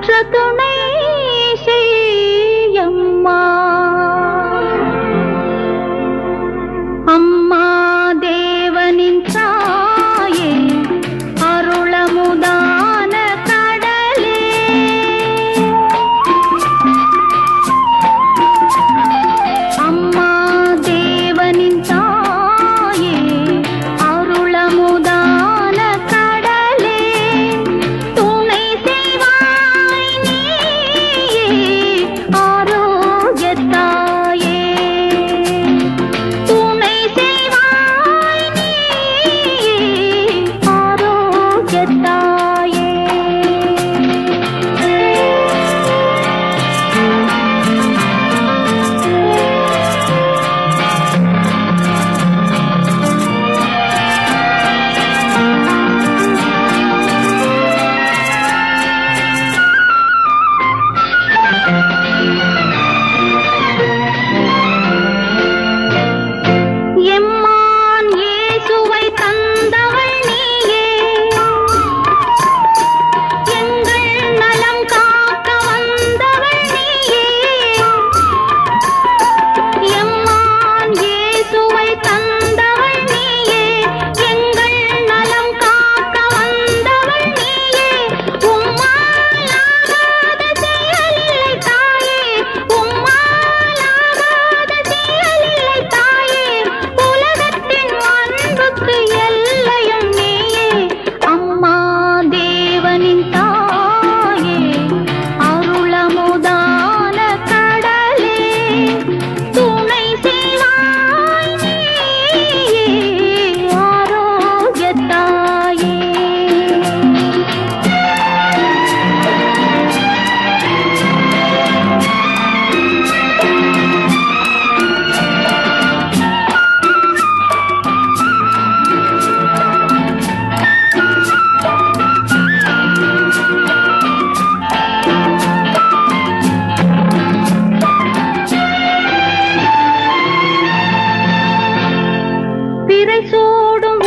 这个妹。சிறை சோடும்